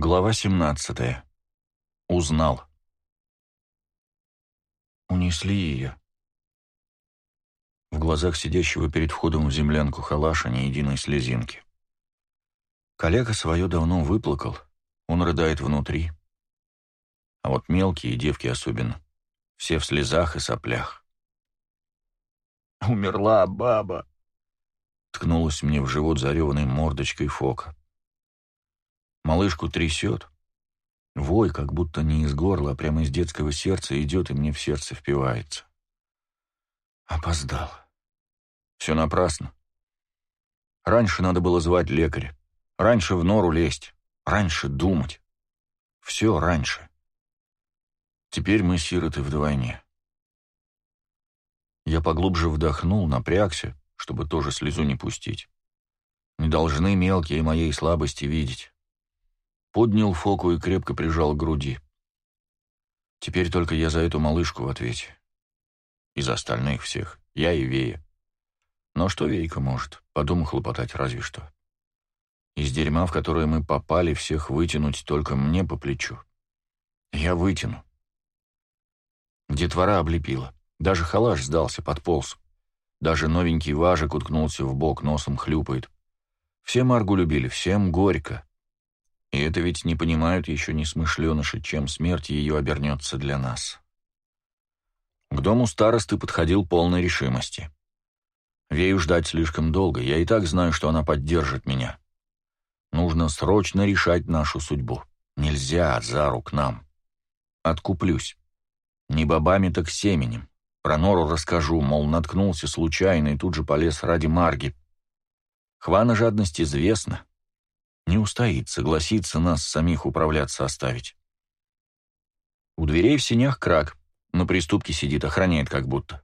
Глава 17. Узнал. Унесли ее. В глазах сидящего перед входом в землянку халаша ни единой слезинки. Коллега свое давно выплакал, он рыдает внутри. А вот мелкие девки особенно, все в слезах и соплях. «Умерла баба!» Ткнулась мне в живот зареванной мордочкой фока. Малышку трясет. Вой, как будто не из горла, а прямо из детского сердца идет и мне в сердце впивается. Опоздал. Все напрасно. Раньше надо было звать лекаря. Раньше в нору лезть. Раньше думать. Все раньше. Теперь мы сироты вдвойне. Я поглубже вдохнул, напрягся, чтобы тоже слезу не пустить. Не должны мелкие моей слабости видеть поднял фоку и крепко прижал к груди. Теперь только я за эту малышку в ответе. Из остальных всех. Я и Вея. Но что Вейка может? По дому хлопотать разве что. Из дерьма, в которое мы попали, всех вытянуть только мне по плечу. Я вытяну. Детвора облепила. Даже халаш сдался, подполз. Даже новенький важик уткнулся в бок, носом хлюпает. Все Маргу любили, всем горько. И это ведь не понимают еще несмышленыши, чем смерть ее обернется для нас. К дому старосты подходил полной решимости. Вею ждать слишком долго, я и так знаю, что она поддержит меня. Нужно срочно решать нашу судьбу. Нельзя за рук нам. Откуплюсь. Не бабами, так семенем. Про Нору расскажу, мол, наткнулся случайно и тут же полез ради Марги. Хвана жадность известна. Не устоит, согласится нас самих управляться оставить. У дверей в синях крак, на приступке сидит, охраняет как будто.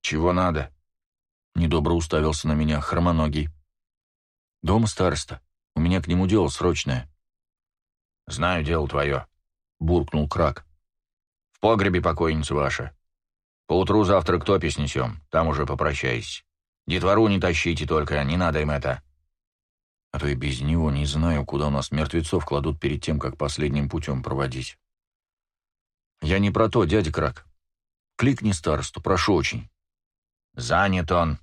«Чего надо?» Недобро уставился на меня хромоногий. «Дома староста. У меня к нему дело срочное». «Знаю дело твое», — буркнул крак. «В погребе покойница ваша. Поутру завтра к топе снесем, там уже попрощайся. Детвору не тащите только, не надо им это а то и без него не знаю, куда у нас мертвецов кладут перед тем, как последним путем проводить. Я не про то, дядя Крак. Кликни старосту, прошу очень. Занят он.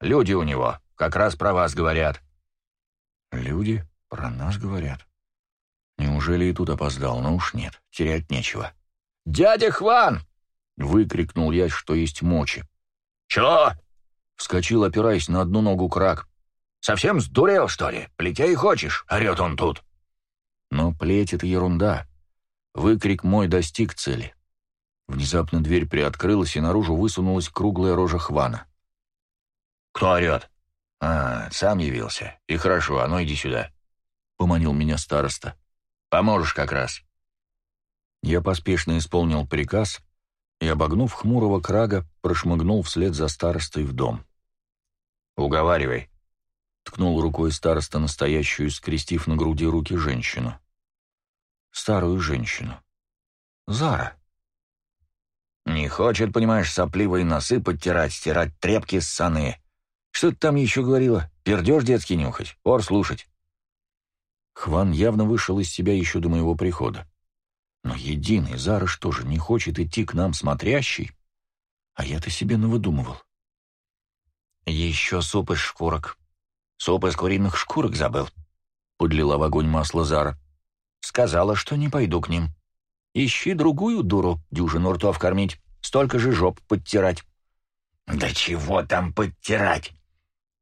Люди у него, как раз про вас говорят. Люди про нас говорят. Неужели и тут опоздал? Ну уж нет, терять нечего. «Дядя Хван!» — выкрикнул я, что есть мочи. «Чё?» — вскочил, опираясь на одну ногу крак. Совсем сдурел, что ли? Плетей хочешь?» — орет он тут. Но плеть — это ерунда. Выкрик мой достиг цели. Внезапно дверь приоткрылась, и наружу высунулась круглая рожа Хвана. «Кто орет?» «А, сам явился. И хорошо, а ну иди сюда», — поманил меня староста. «Поможешь как раз». Я поспешно исполнил приказ и, обогнув хмурого крага, прошмыгнул вслед за старостой в дом. «Уговаривай», ткнул рукой староста настоящую, скрестив на груди руки женщину. Старую женщину. Зара. Не хочет, понимаешь, сопливые носы подтирать, стирать тряпки с саны. Что ты там еще говорила? Пердеж детский нюхать, ор слушать. Хван явно вышел из себя еще до моего прихода. Но единый Зара что же, не хочет идти к нам смотрящий? А я-то себе навыдумывал. Еще суп из шкурок, Суп из куриных шкурок забыл. Подлила в огонь масло Зара. Сказала, что не пойду к ним. Ищи другую дуру, дюжину ртов кормить, столько же жоп подтирать. «Да чего там подтирать?»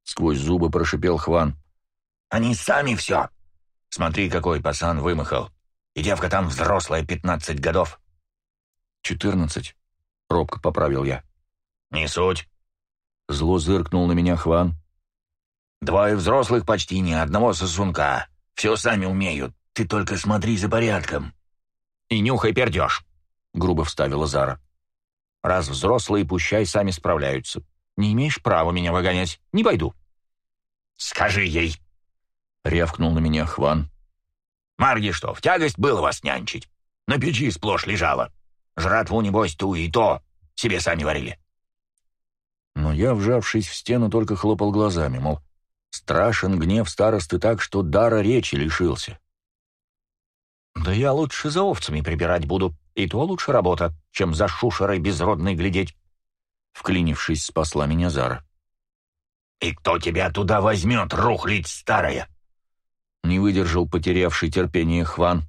Сквозь зубы прошипел Хван. «Они сами все. Смотри, какой пасан вымахал. И девка там взрослая, пятнадцать годов». «Четырнадцать», — робко поправил я. «Не суть». Зло зыркнул на меня Хван. Двое взрослых почти ни одного сосунка. Все сами умеют. Ты только смотри за порядком. И нюхай пердеж», — грубо вставила Зара. «Раз взрослые, пущай сами справляются. Не имеешь права меня выгонять. Не пойду». «Скажи ей», — рявкнул на меня Хван. «Марги что, в тягость было вас нянчить? На печи сплошь лежала. Жратву, небось, ту и то себе сами варили». Но я, вжавшись в стену, только хлопал глазами, мол, Страшен гнев старосты так, что дара речи лишился. «Да я лучше за овцами прибирать буду, и то лучше работа, чем за шушерой безродной глядеть», — вклинившись, спасла меня Зара. «И кто тебя туда возьмет, рухлить старая?» Не выдержал потерявший терпение Хван.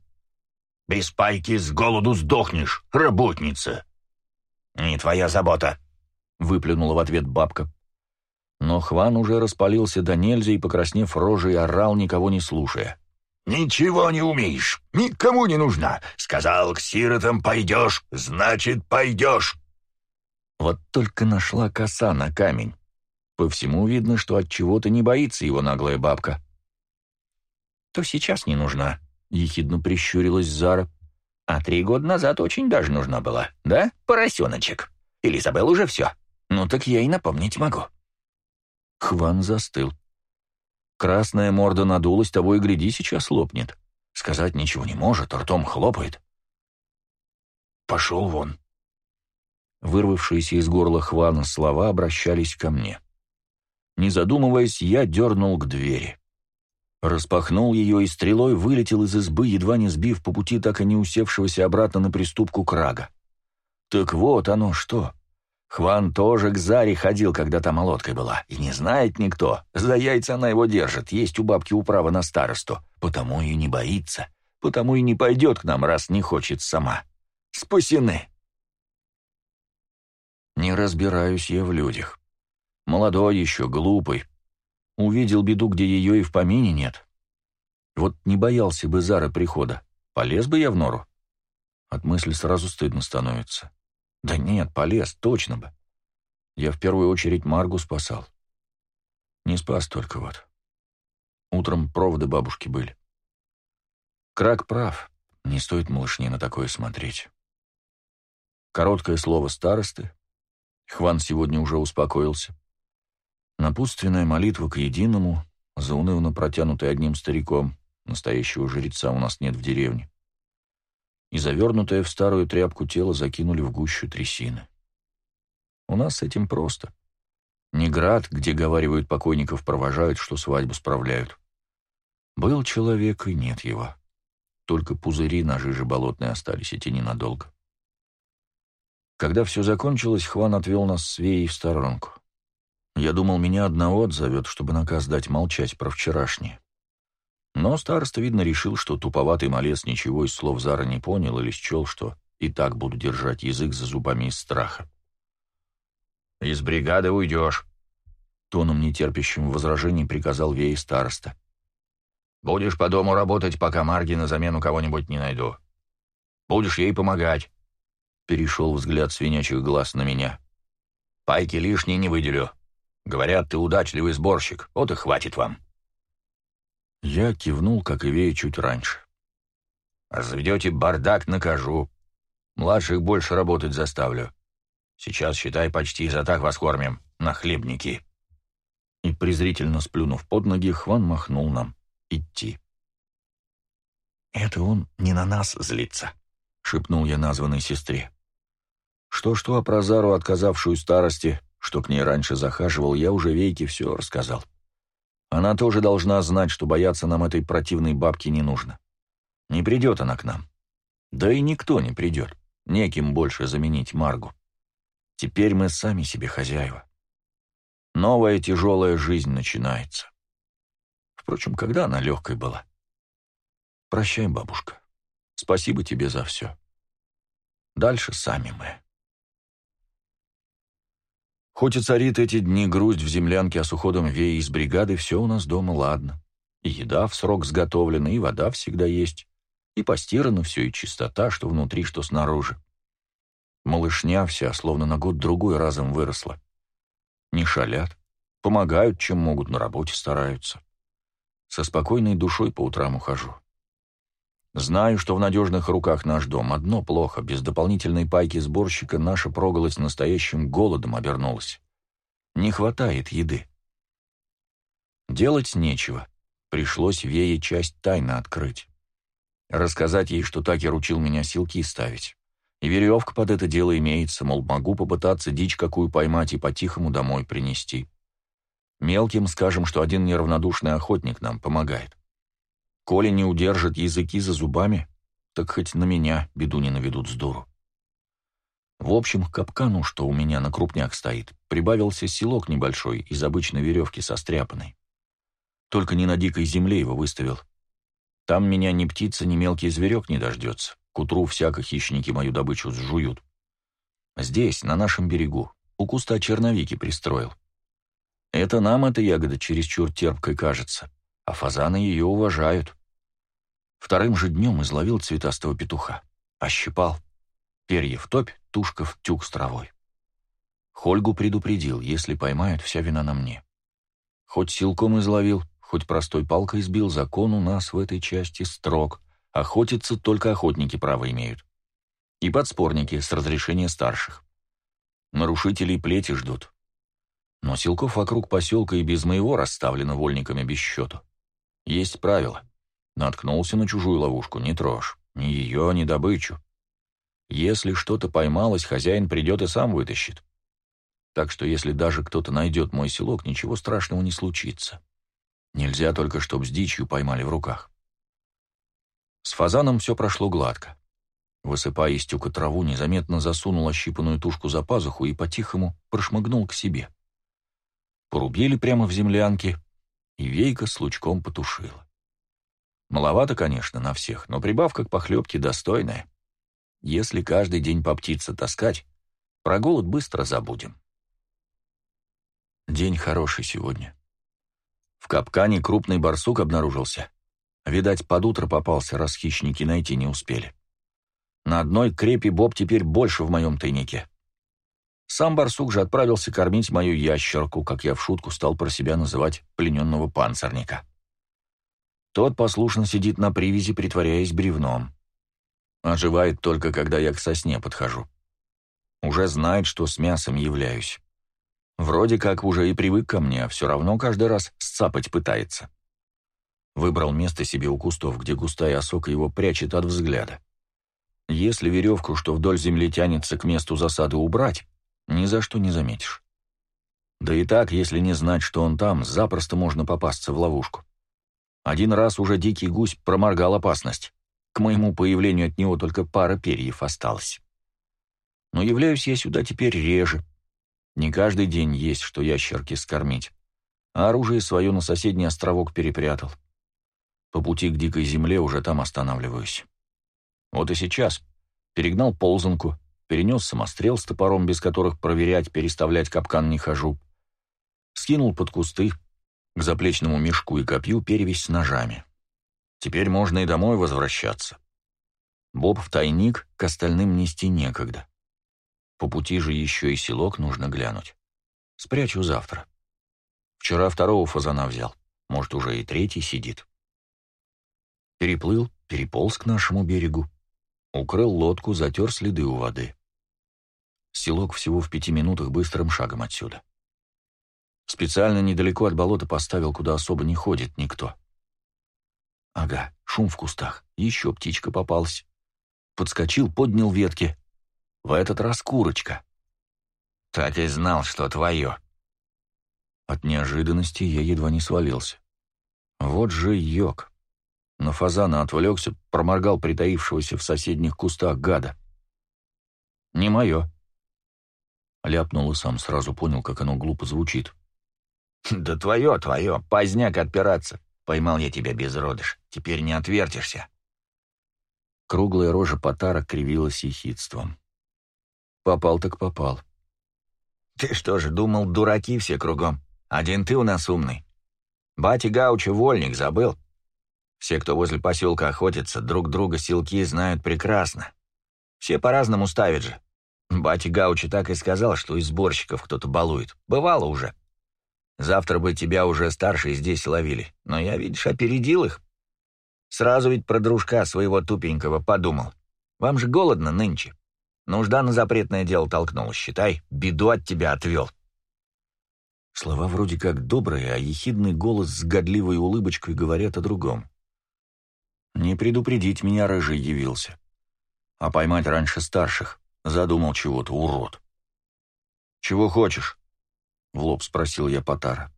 «Без пайки с голоду сдохнешь, работница!» «Не твоя забота», — выплюнула в ответ бабка. Но Хван уже распалился до нельзя и, покраснев рожей, орал, никого не слушая. «Ничего не умеешь, никому не нужна. Сказал, к сиротам пойдешь, значит, пойдешь». Вот только нашла коса на камень. По всему видно, что от чего-то не боится его наглая бабка. «То сейчас не нужна», — ехидно прищурилась Зара. «А три года назад очень даже нужна была, да, поросеночек? Или забыл уже все? Ну так я и напомнить могу». Хван застыл. Красная морда надулась, того и гляди, сейчас лопнет. Сказать ничего не может, ртом хлопает. «Пошел вон». Вырвавшиеся из горла Хвана слова обращались ко мне. Не задумываясь, я дернул к двери. Распахнул ее и стрелой вылетел из избы, едва не сбив по пути так и не усевшегося обратно на приступку крага. Так вот оно что. Хван тоже к Заре ходил, когда там молоткой была, и не знает никто. За яйца она его держит, есть у бабки управа на старосту, потому и не боится, потому и не пойдет к нам, раз не хочет сама. Спасены. Не разбираюсь я в людях. Молодой еще, глупый. Увидел беду, где ее и в помине нет. Вот не боялся бы Зара прихода, полез бы я в нору. От мысли сразу стыдно становится. Да нет, полез, точно бы. Я в первую очередь Маргу спасал. Не спас только вот. Утром проводы бабушки были. Крак прав, не стоит малышне на такое смотреть. Короткое слово старосты. Хван сегодня уже успокоился. Напутственная молитва к единому, заунывно протянутая одним стариком, настоящего жреца у нас нет в деревне и завернутое в старую тряпку тело закинули в гущу трясины. У нас с этим просто. Не град, где, говаривают, покойников провожают, что свадьбу справляют. Был человек, и нет его. Только пузыри на жиже болотной остались, эти ненадолго. Когда все закончилось, Хван отвел нас с Веей в сторонку. Я думал, меня одного отзовет, чтобы наказ дать молчать про вчерашнее. Но староста, видно, решил, что туповатый малец ничего из слов Зара не понял или счел, что и так буду держать язык за зубами из страха. «Из бригады уйдешь», — тоном нетерпящим возражений приказал Вей староста. «Будешь по дому работать, пока Марги на замену кого-нибудь не найду. Будешь ей помогать», — перешел взгляд свинячих глаз на меня. «Пайки лишние не выделю. Говорят, ты удачливый сборщик, вот и хватит вам». Я кивнул, как и Вея, чуть раньше. «Разведете бардак, накажу. Младших больше работать заставлю. Сейчас, считай, почти за так вас кормим, на хлебники». И, презрительно сплюнув под ноги, Хван махнул нам идти. «Это он не на нас злится», — шепнул я названной сестре. Что-что, а про Зару, отказавшую старости, что к ней раньше захаживал, я уже Вейке все рассказал. Она тоже должна знать, что бояться нам этой противной бабки не нужно. Не придет она к нам. Да и никто не придет. Неким больше заменить Маргу. Теперь мы сами себе хозяева. Новая тяжелая жизнь начинается. Впрочем, когда она легкой была? Прощай, бабушка. Спасибо тебе за все. Дальше сами мы. Хоть и царит эти дни грусть в землянке, а с уходом веи из бригады все у нас дома ладно. И еда в срок сготовлена, и вода всегда есть, и постирано все, и чистота, что внутри, что снаружи. Малышня вся, словно на год-другой разом выросла. Не шалят, помогают, чем могут, на работе стараются. Со спокойной душой по утрам ухожу. Знаю, что в надежных руках наш дом. Одно плохо. Без дополнительной пайки сборщика наша проголодь настоящим голодом обернулась. Не хватает еды. Делать нечего. Пришлось Вее часть тайны открыть. Рассказать ей, что Такер учил меня силки ставить. И веревка под это дело имеется, мол, могу попытаться дичь какую поймать и по-тихому домой принести. Мелким скажем, что один неравнодушный охотник нам помогает. Коли не удержит языки за зубами, так хоть на меня беду не наведут с дуру. В общем, к капкану, что у меня на крупняк стоит, прибавился селок небольшой из обычной веревки состряпанной. Только не на дикой земле его выставил. Там меня ни птица, ни мелкий зверек не дождется. К утру всяко хищники мою добычу сжуют. Здесь, на нашем берегу, у куста черновики пристроил. Это нам эта ягода чересчур терпкой кажется, а фазаны ее уважают. Вторым же днем изловил цветастого петуха. Ощипал. Перья в топь, тушка в тюк с травой. Хольгу предупредил, если поймают, вся вина на мне. Хоть силком изловил, хоть простой палкой сбил, закон у нас в этой части строг. Охотиться только охотники право имеют. И подспорники с разрешения старших. Нарушителей плети ждут. Но силков вокруг поселка и без моего расставлено вольниками без счету. Есть правило. Наткнулся на чужую ловушку, не трожь. Ни ее, ни добычу. Если что-то поймалось, хозяин придет и сам вытащит. Так что если даже кто-то найдет мой селок, ничего страшного не случится. Нельзя только, чтоб с дичью поймали в руках. С фазаном все прошло гладко. Высыпая из тюка траву, незаметно засунул ощипанную тушку за пазуху и по-тихому прошмыгнул к себе. Порубили прямо в землянке, и вейка с лучком потушила. Маловато, конечно, на всех, но прибавка к похлебке достойная. Если каждый день по птице таскать, про голод быстро забудем. День хороший сегодня. В капкане крупный барсук обнаружился. Видать, под утро попался, раз хищники найти не успели. На одной крепи Боб теперь больше в моем тайнике. Сам барсук же отправился кормить мою ящерку, как я в шутку стал про себя называть плененного панцирника. Тот послушно сидит на привязи, притворяясь бревном. Оживает только, когда я к сосне подхожу. Уже знает, что с мясом являюсь. Вроде как уже и привык ко мне, а все равно каждый раз сцапать пытается. Выбрал место себе у кустов, где густая осока его прячет от взгляда. Если веревку, что вдоль земли тянется к месту засады, убрать, ни за что не заметишь. Да и так, если не знать, что он там, запросто можно попасться в ловушку. Один раз уже дикий гусь проморгал опасность. К моему появлению от него только пара перьев осталось. Но являюсь я сюда теперь реже. Не каждый день есть, что ящерки скормить. А оружие свое на соседний островок перепрятал. По пути к дикой земле уже там останавливаюсь. Вот и сейчас. Перегнал ползанку, перенес самострел с топором, без которых проверять, переставлять капкан не хожу. Скинул под кусты, к заплечному мешку и копью перевесь с ножами. Теперь можно и домой возвращаться. Боб в тайник к остальным нести некогда. По пути же еще и селок нужно глянуть. Спрячу завтра. Вчера второго фазана взял, может, уже и третий сидит. Переплыл, переполз к нашему берегу, укрыл лодку, затер следы у воды. Селок всего в пяти минутах быстрым шагом отсюда. Специально недалеко от болота поставил, куда особо не ходит никто. Ага, шум в кустах. Еще птичка попалась. Подскочил, поднял ветки. В этот раз курочка. Так и знал, что твое. От неожиданности я едва не свалился. Вот же йог. На фазана отвлекся, проморгал притаившегося в соседних кустах гада. «Не мое». Ляпнул и сам сразу понял, как оно глупо звучит. «Да твое, твое, поздняк отпираться. Поймал я тебя, безродыш, теперь не отвертишься». Круглая рожа Потара кривилась ехидством. Попал так попал. «Ты что же, думал, дураки все кругом? Один ты у нас умный. Батя Гауча вольник забыл. Все, кто возле поселка охотится, друг друга силки знают прекрасно. Все по-разному ставят же. Батя Гаучи так и сказал, что из сборщиков кто-то балует. Бывало уже. Завтра бы тебя уже старшие здесь ловили, но я, видишь, опередил их. Сразу ведь про дружка своего тупенького подумал. Вам же голодно нынче. Нужда на запретное дело толкнула, считай, беду от тебя отвел. Слова вроде как добрые, а ехидный голос с годливой улыбочкой говорят о другом. Не предупредить меня рыжий явился. А поймать раньше старших. Задумал чего-то, урод. «Чего хочешь?» В лоб спросил я Потара.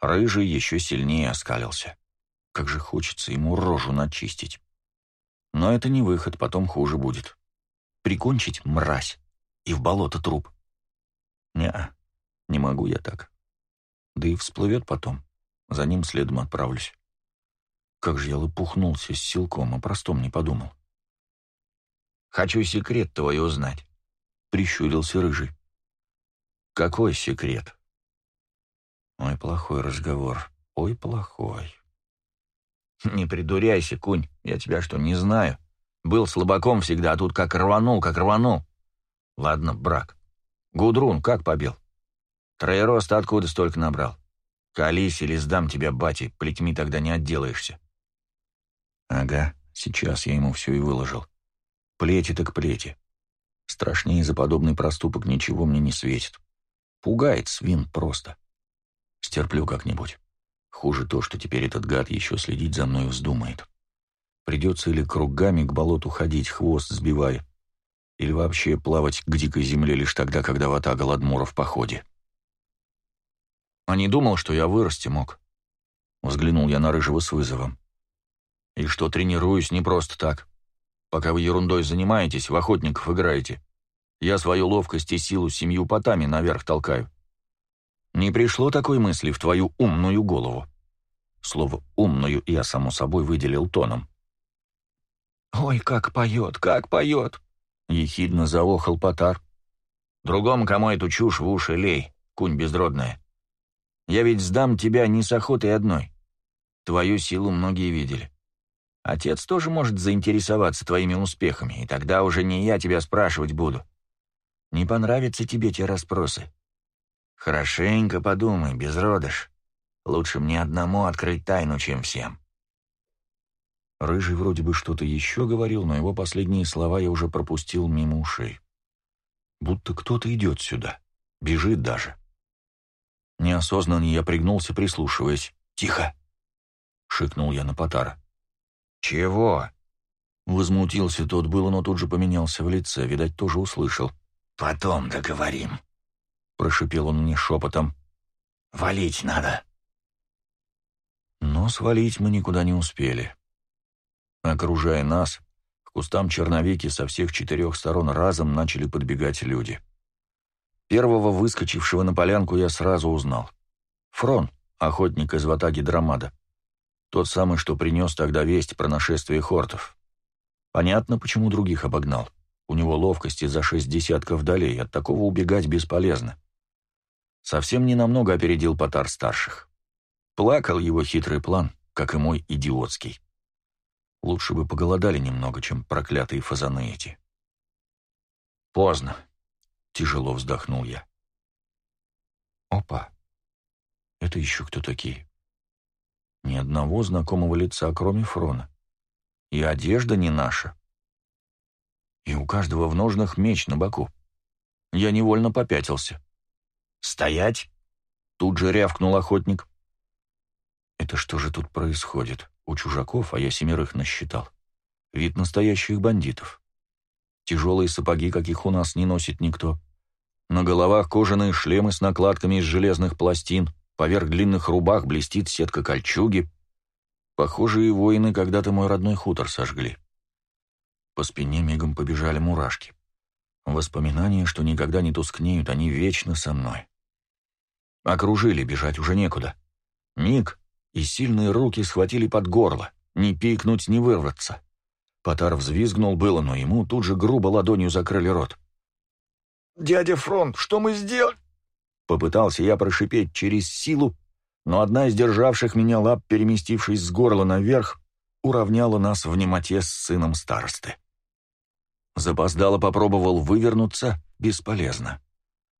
Рыжий еще сильнее оскалился. Как же хочется ему рожу начистить. Но это не выход, потом хуже будет. Прикончить мразь и в болото труп. Не, не могу я так. Да и всплывет потом. За ним следом отправлюсь. Как же я лопухнулся с силком, о простом не подумал. «Хочу секрет твой узнать», — прищурился Рыжий. «Какой секрет?» «Ой, плохой разговор. Ой, плохой». «Не придуряйся, кунь. Я тебя что, не знаю? Был слабаком всегда, а тут как рванул, как рванул. Ладно, брак. Гудрун как побил? Троероста откуда столько набрал? Колись или сдам тебя, бати, плетьми тогда не отделаешься». «Ага, сейчас я ему все и выложил. Плети так плети. Страшнее за подобный проступок ничего мне не светит. Пугает свин просто. Стерплю как-нибудь. Хуже то, что теперь этот гад еще следить за мной вздумает. Придется или кругами к болоту ходить, хвост сбивая, или вообще плавать к дикой земле лишь тогда, когда вода голодмора в походе. А не думал, что я вырасти мог. Взглянул я на Рыжего с вызовом. И что тренируюсь не просто так. Пока вы ерундой занимаетесь, в охотников играете. Я свою ловкость и силу семью потами наверх толкаю. Не пришло такой мысли в твою умную голову. Слово «умную» я, само собой, выделил тоном. «Ой, как поет, как поет!» — ехидно заохал Потар. «Другому кому эту чушь в уши лей, кунь безродная. Я ведь сдам тебя не с охотой одной. Твою силу многие видели. Отец тоже может заинтересоваться твоими успехами, и тогда уже не я тебя спрашивать буду. Не понравятся тебе те расспросы. Хорошенько подумай, безродыш. Лучше мне одному открыть тайну, чем всем. Рыжий вроде бы что-то еще говорил, но его последние слова я уже пропустил мимо ушей. Будто кто-то идет сюда, бежит даже. Неосознанно я пригнулся, прислушиваясь. «Тихо!» — шикнул я на Потара. «Чего?» Возмутился тот было, но тут же поменялся в лице, видать, тоже услышал. «Потом договорим», — прошипел он мне шепотом. «Валить надо». Но свалить мы никуда не успели. Окружая нас, к кустам черновики со всех четырех сторон разом начали подбегать люди. Первого выскочившего на полянку я сразу узнал. Фрон, охотник из ватаги Драмада. Тот самый, что принес тогда весть про нашествие хортов. Понятно, почему других обогнал. У него ловкости за шесть десятков долей, от такого убегать бесполезно. Совсем ненамного опередил Потар старших. Плакал его хитрый план, как и мой идиотский. Лучше бы поголодали немного, чем проклятые фазаны эти. «Поздно», — тяжело вздохнул я. «Опа! Это еще кто такие?» Ни одного знакомого лица, кроме Фрона. И одежда не наша. И у каждого в ножнах меч на боку. Я невольно попятился. «Стоять!» — тут же рявкнул охотник. Это что же тут происходит? У чужаков, а я семерых насчитал. Вид настоящих бандитов. Тяжелые сапоги, каких у нас не носит никто. На головах кожаные шлемы с накладками из железных пластин — Поверх длинных рубах блестит сетка кольчуги. Похожие воины когда-то мой родной хутор сожгли. По спине мигом побежали мурашки. Воспоминания, что никогда не тускнеют, они вечно со мной. Окружили, бежать уже некуда. Миг, и сильные руки схватили под горло. Ни пикнуть, ни вырваться. Потар взвизгнул было, но ему тут же грубо ладонью закрыли рот. «Дядя Фронт, что мы сделали?» Попытался я прошипеть через силу, но одна из державших меня лап, переместившись с горла наверх, уравняла нас в немоте с сыном старосты. Запоздало попробовал вывернуться, бесполезно.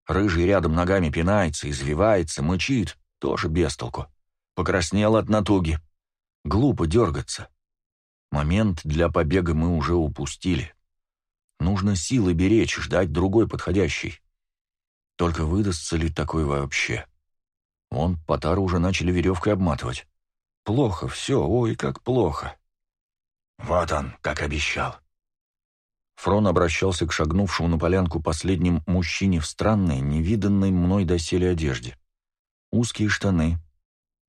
Рыжий рядом ногами пинается, извивается, мычит, тоже без толку. Покраснел от натуги. Глупо дергаться. Момент для побега мы уже упустили. Нужно силы беречь, ждать другой подходящий. Только выдастся ли такой вообще? Вон Потару уже начали веревкой обматывать. Плохо все, ой, как плохо. Вот он, как обещал. Фрон обращался к шагнувшему на полянку последним мужчине в странной, невиданной мной доселе одежде. Узкие штаны,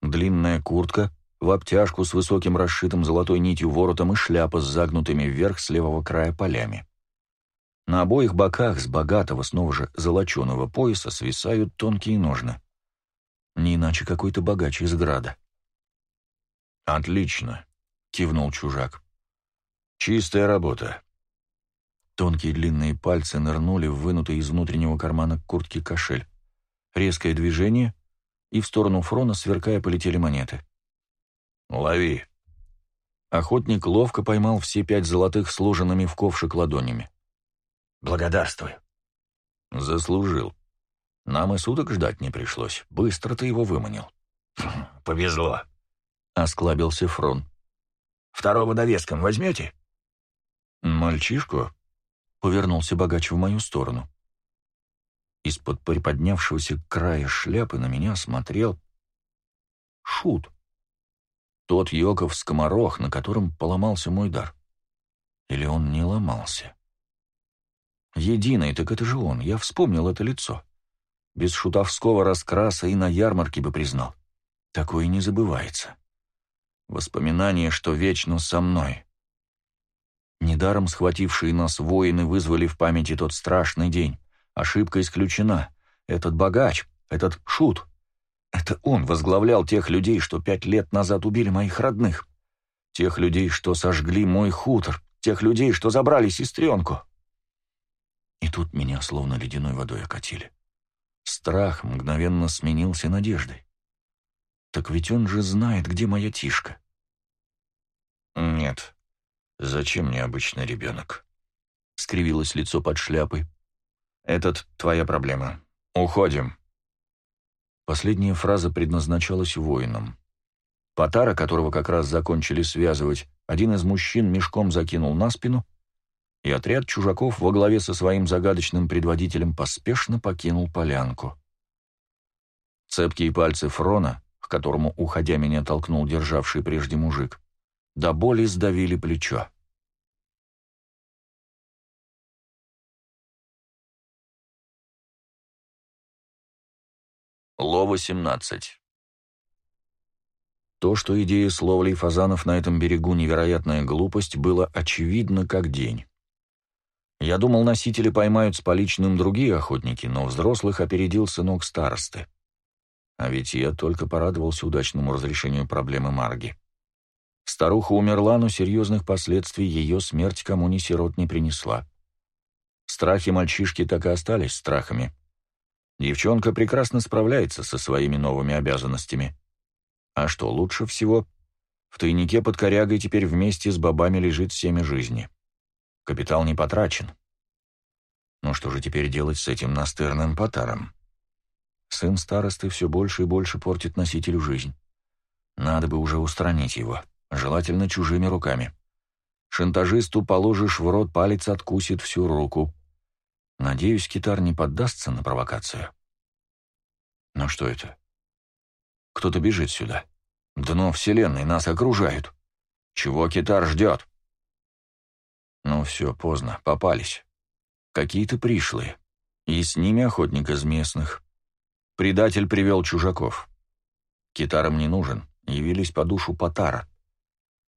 длинная куртка, в обтяжку с высоким расшитым золотой нитью воротом и шляпа с загнутыми вверх с левого края полями. На обоих боках с богатого, снова же золоченого пояса свисают тонкие ножны. Не иначе какой-то богач из града. «Отлично», — кивнул чужак. «Чистая работа». Тонкие длинные пальцы нырнули в вынутый из внутреннего кармана куртки кошель. Резкое движение, и в сторону Фрона, сверкая, полетели монеты. «Лови!» Охотник ловко поймал все пять золотых сложенными в ковшик ладонями. «Благодарствую». «Заслужил. Нам и суток ждать не пришлось. Быстро ты его выманил». «Повезло», — осклабился Фрон. «Второго довеском возьмете?» «Мальчишку?» — повернулся богач в мою сторону. Из-под приподнявшегося края шляпы на меня смотрел Шут. Тот Йоков-скоморох, на котором поломался мой дар. Или он не ломался? Единый, так это же он, я вспомнил это лицо. Без шутовского раскраса и на ярмарке бы признал. Такое не забывается. Воспоминание, что вечно со мной. Недаром схватившие нас воины вызвали в памяти тот страшный день. Ошибка исключена. Этот богач, этот шут, это он возглавлял тех людей, что пять лет назад убили моих родных. Тех людей, что сожгли мой хутор. Тех людей, что забрали сестренку. И тут меня словно ледяной водой окатили. Страх мгновенно сменился надеждой. Так ведь он же знает, где моя Тишка. Нет. Зачем мне обычный ребенок? Скривилось лицо под шляпой. Этот твоя проблема. Уходим. Последняя фраза предназначалась воинам. Потара, которого как раз закончили связывать, один из мужчин мешком закинул на спину, и отряд чужаков во главе со своим загадочным предводителем поспешно покинул полянку. Цепкие пальцы Фрона, к которому, уходя, меня толкнул державший прежде мужик, до боли сдавили плечо. Ло-18 То, что идея с ловлей фазанов на этом берегу невероятная глупость, было очевидно как день. Я думал, носители поймают с поличным другие охотники, но взрослых опередил сынок старосты. А ведь я только порадовался удачному разрешению проблемы Марги. Старуха умерла, но серьезных последствий ее смерть кому ни сирот не принесла. Страхи мальчишки так и остались страхами. Девчонка прекрасно справляется со своими новыми обязанностями. А что лучше всего? В тайнике под корягой теперь вместе с бабами лежит семя жизни. Капитал не потрачен. Ну что же теперь делать с этим настырным потаром? Сын старосты все больше и больше портит носителю жизнь. Надо бы уже устранить его, желательно чужими руками. Шантажисту положишь в рот палец, откусит всю руку. Надеюсь, китар не поддастся на провокацию. Но что это? Кто-то бежит сюда. Дно Вселенной, нас окружают. Чего китар ждет? Ну все, поздно, попались. Какие-то пришлые. И с ними охотник из местных. Предатель привел чужаков. Китарам не нужен, явились по душу Потара.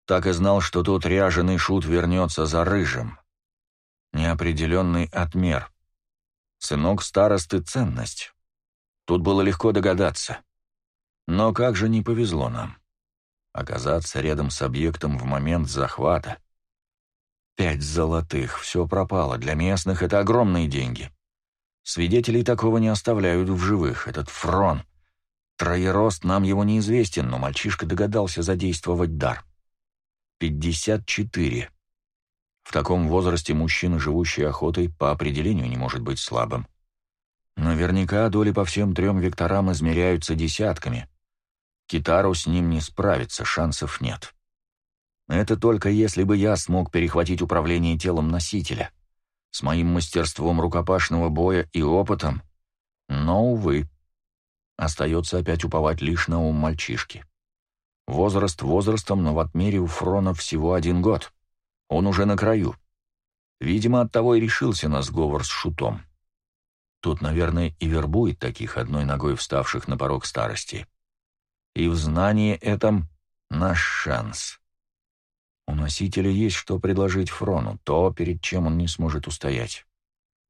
Так и знал, что тот ряженый шут вернется за рыжим. Неопределенный отмер. Сынок старосты — ценность. Тут было легко догадаться. Но как же не повезло нам. Оказаться рядом с объектом в момент захвата. Пять золотых, все пропало. Для местных это огромные деньги. Свидетелей такого не оставляют в живых. Этот фрон. Троерост нам его неизвестен, но мальчишка догадался задействовать дар. Пятьдесят четыре. В таком возрасте мужчина, живущий охотой, по определению не может быть слабым. Наверняка доли по всем трем векторам измеряются десятками. Китару с ним не справится, шансов нет. Это только если бы я смог перехватить управление телом носителя. С моим мастерством рукопашного боя и опытом. Но, увы, остается опять уповать лишь на ум мальчишки. Возраст возрастом, но в отмере у Фрона всего один год. Он уже на краю. Видимо, оттого и решился на сговор с Шутом. Тут, наверное, и вербует таких одной ногой вставших на порог старости. И в знании этом Наш шанс. У носителя есть что предложить Фрону, то, перед чем он не сможет устоять.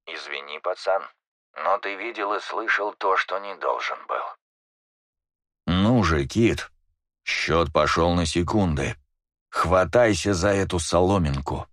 «Извини, пацан, но ты видел и слышал то, что не должен был». «Ну же, Кит, счет пошел на секунды. Хватайся за эту соломинку».